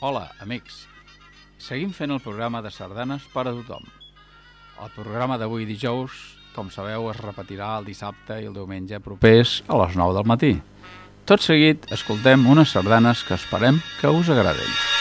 Hola, amics. Seguim fent el programa de sardanes per a tothom. El programa d'avui dijous, com sabeu, es repetirà el dissabte i el diumenge propers a les 9 del matí. Tot seguit, escoltem unes sardanes que esperem que us agradin.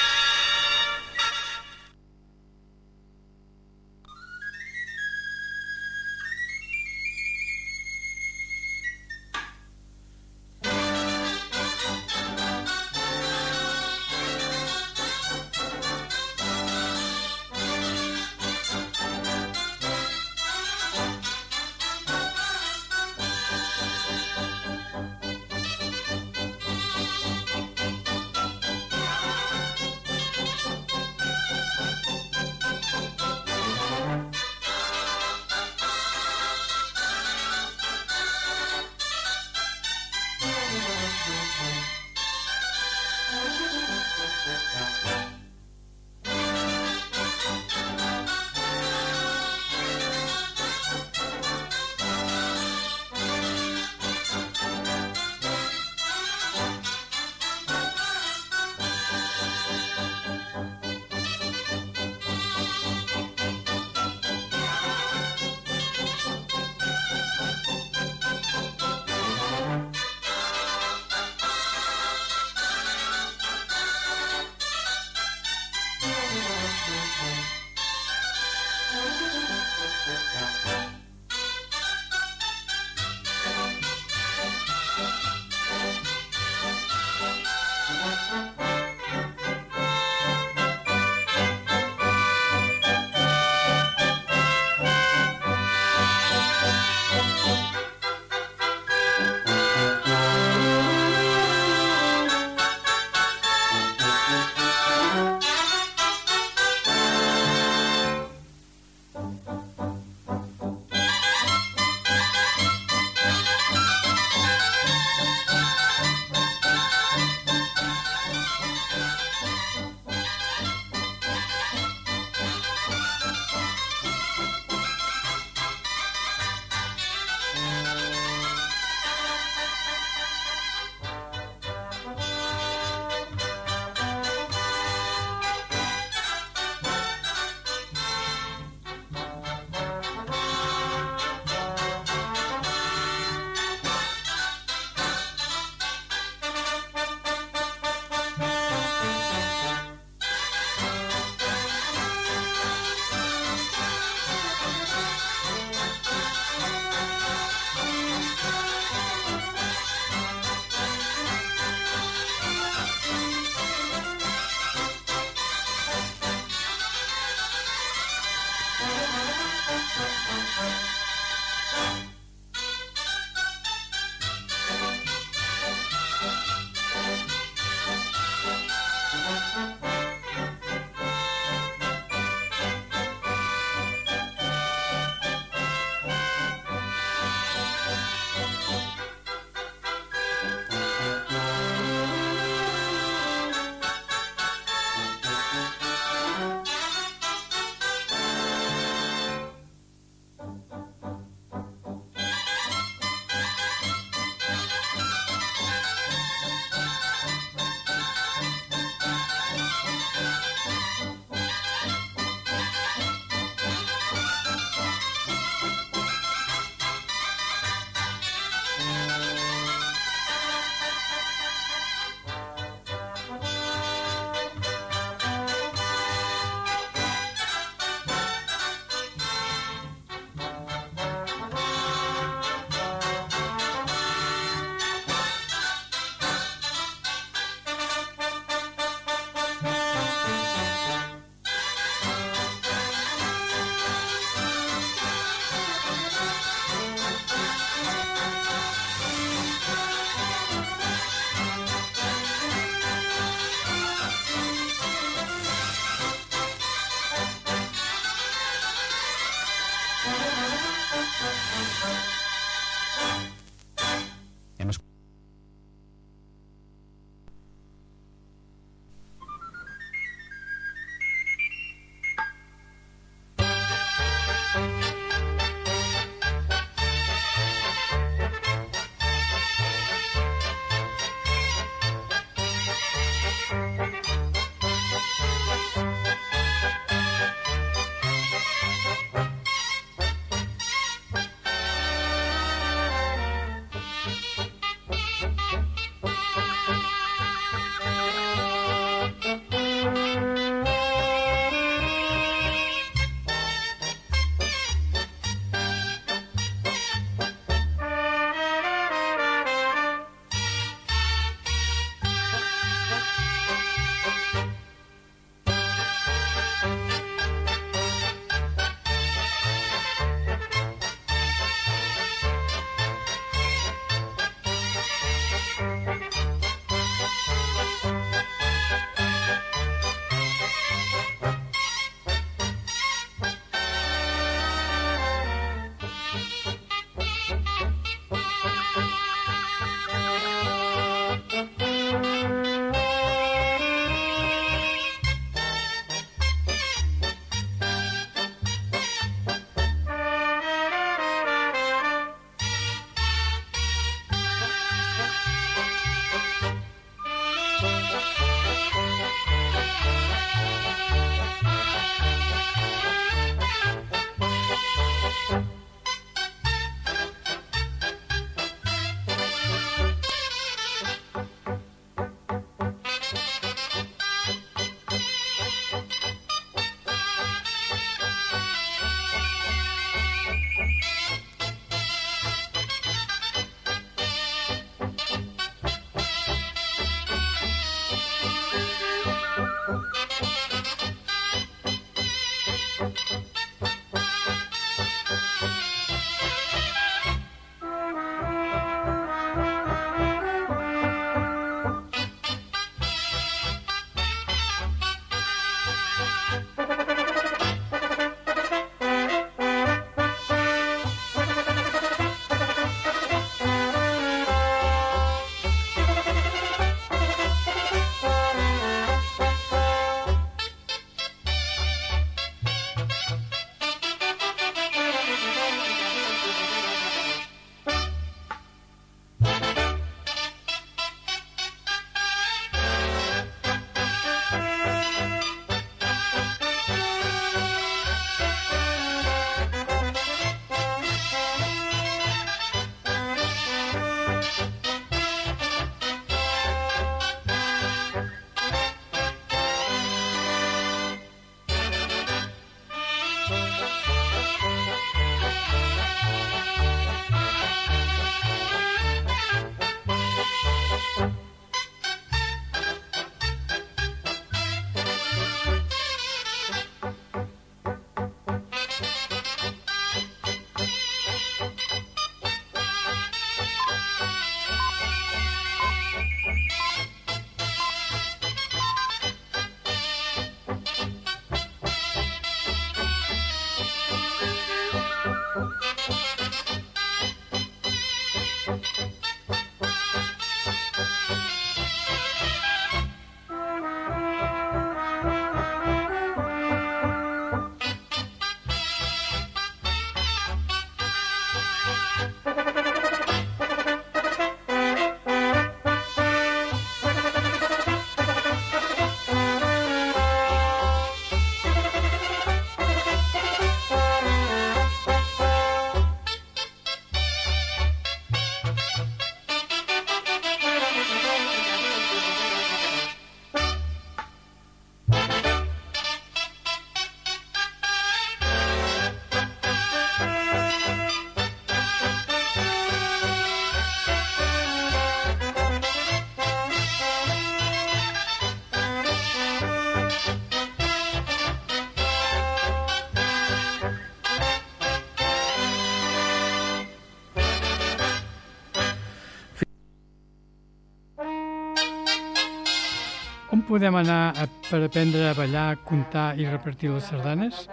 Podem anar a, per aprendre a ballar, comptar i repartir les sardanes?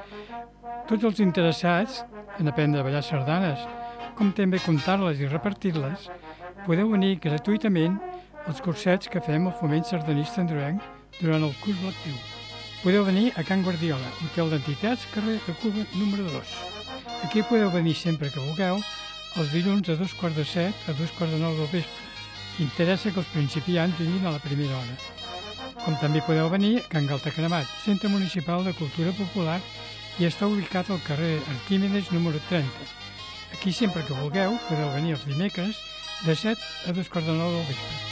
Tots els interessats en aprendre a ballar sardanes, com també comptar-les i repartir-les, podeu venir gratuïtament als cursets que fem al Foment Sardanista Androenc durant el curs lectiu. Podeu venir a Can Guardiola, Hotel d'Entitats, carrer de Cuba número 2. Aquí podeu venir sempre que vulgueu, els dilluns a dos quarts de set a dos quarts de nou del vespre. Interessa que els principiants vinguin a la primera hora. Com també podeu venir a Can Galtacremat, Centre Municipal de Cultura Popular i està ubicat al carrer Arquímedes número 30. Aquí sempre que vulgueu podeu venir els dimecres de 7 a 2 quarts de 9 del vespre.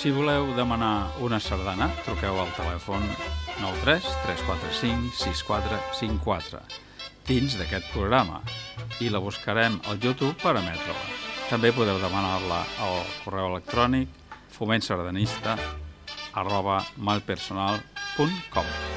Si voleu demanar una sardana, truqueu al telèfon 93 345 6454 dins d'aquest programa. I la buscarem al YouTube per emetre-la. També podeu demanar-la al correu electrònic fomentsardanista arroba malpersonal.com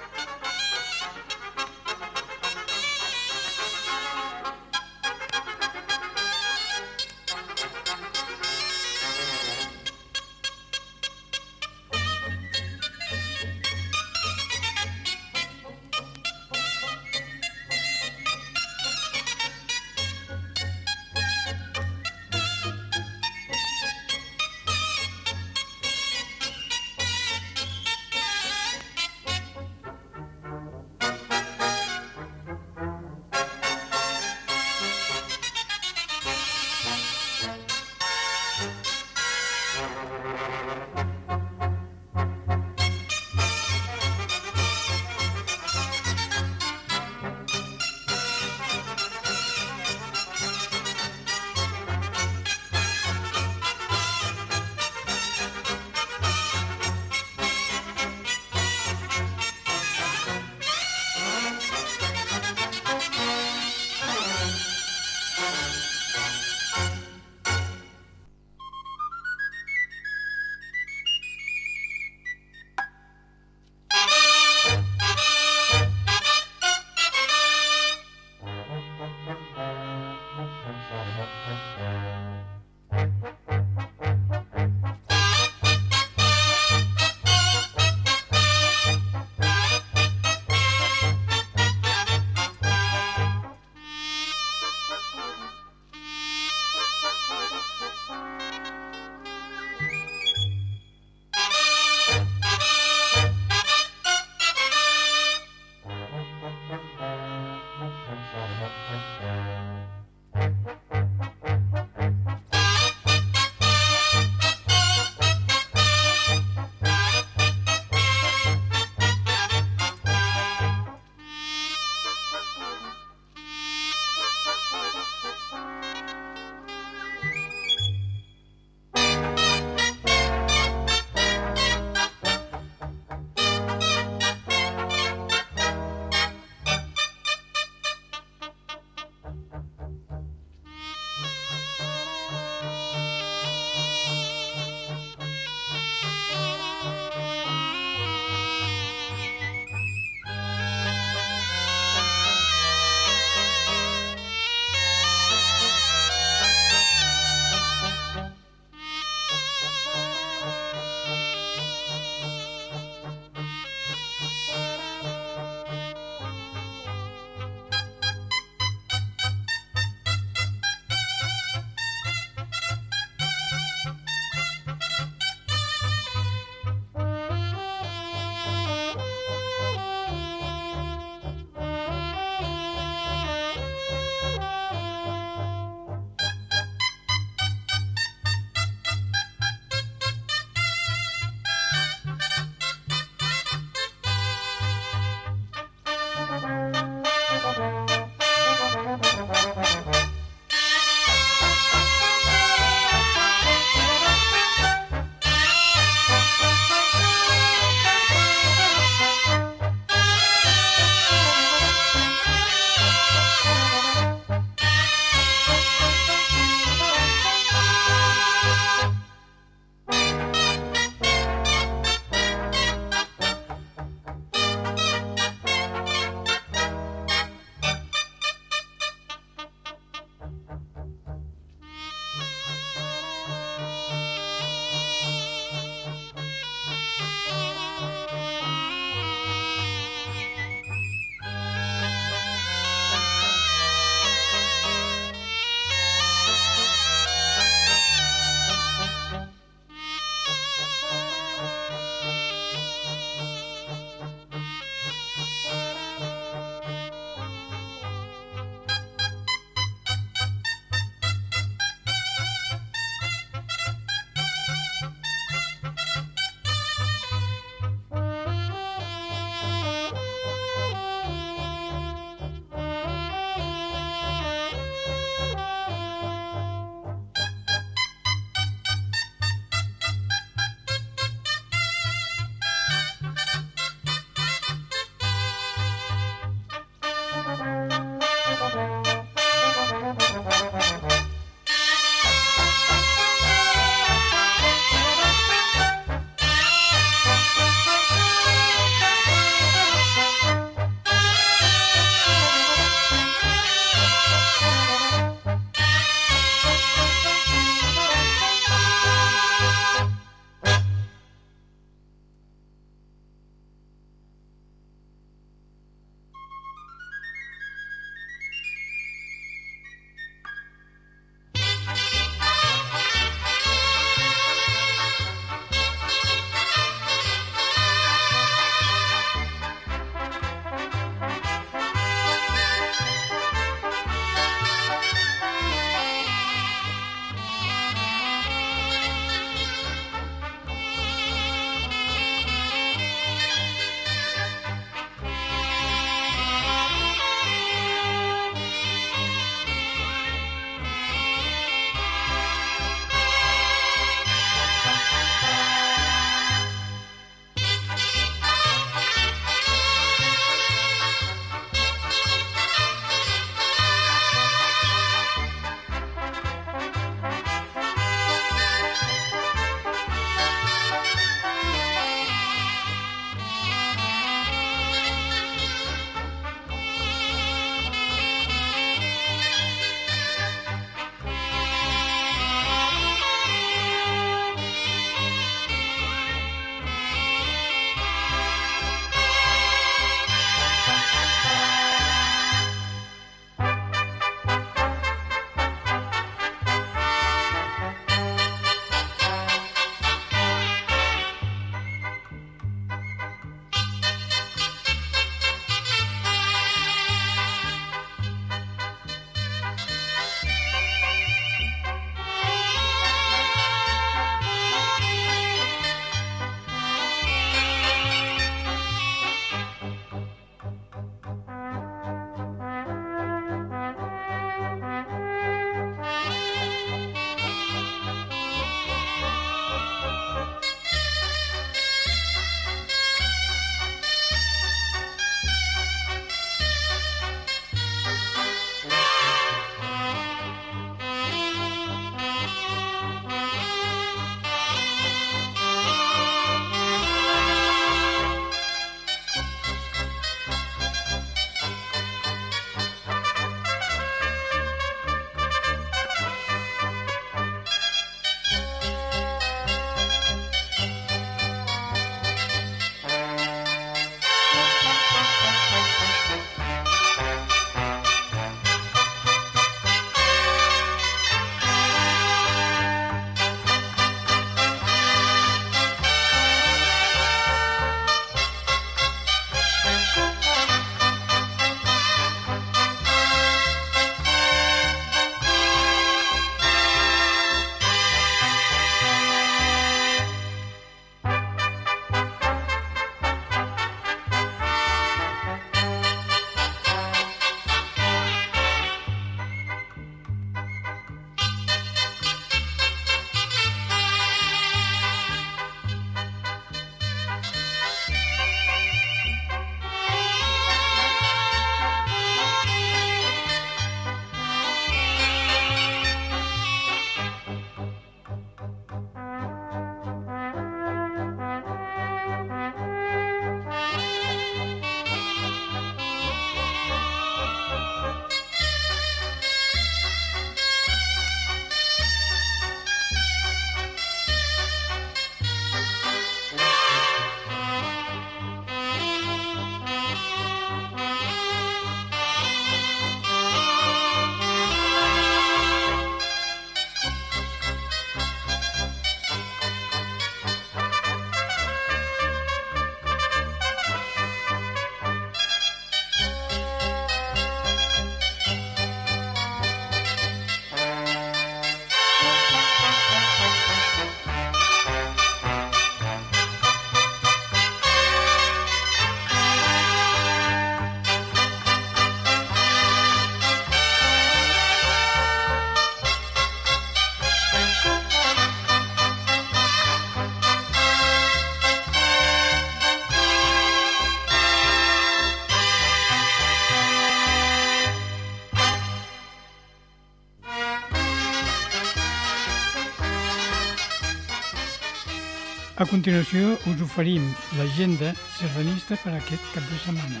continuació us oferim l'agenda sardanista per aquest cap de setmana.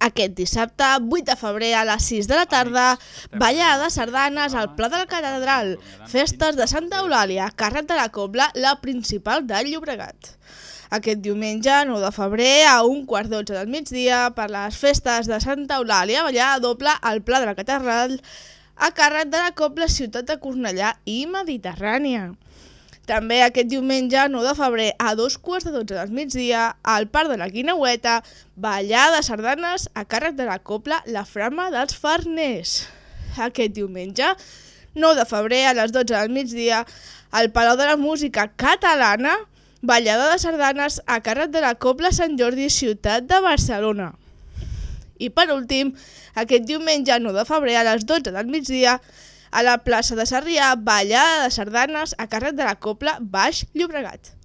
Aquest dissabte, 8 de febrer, a les 6 de la tarda, ballada de sardanes al Pla de la Catedral, festes de Santa Eulàlia, càrrec de la Cobla, la principal del Llobregat. Aquest diumenge, 9 de febrer, a un quart d'onze del migdia, per les festes de Santa Eulàlia, ballada doble al Pla de la Catedral, a càrrec de la Cobla Ciutat de Cornellà i Mediterrània. També aquest diumenge, 9 de febrer, a dos quarts de 12 del migdia, al Parc de la Guineueta, ballada de sardanes a càrrec de la copla La Frama dels Farners. Aquest diumenge, 9 de febrer, a les 12 del migdia, al Palau de la Música Catalana, ballada de sardanes a càrrec de la Cobla Sant Jordi Ciutat de Barcelona. I per últim, aquest diumenge 9 de febrer a les 12 del migdia, a la plaça de Sarrià, ballada de sardanes a càrrec de la Cobla Baix Llobregat.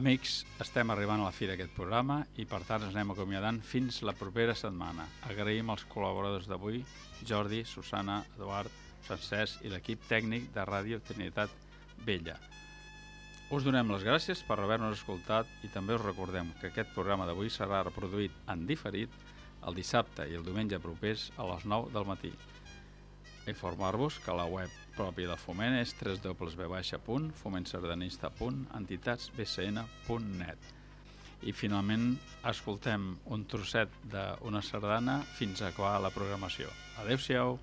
Amics, estem arribant a la fi d'aquest programa i per tant ens anem acomiadant fins la propera setmana. Agraïm als col·laboradors d'avui, Jordi, Susana, Eduard, Francesc i l'equip tècnic de Ràdio Trinitat Vella. Us donem les gràcies per haver-nos escoltat i també us recordem que aquest programa d'avui serà reproduït en diferit el dissabte i el diumenge propers a les 9 del matí. Informar-vos que la web pròpia de Foment és www.fomentsardanista.entitats.bcn.net i finalment escoltem un trosset d'una sardana fins a acabar la programació. Adéu-siau!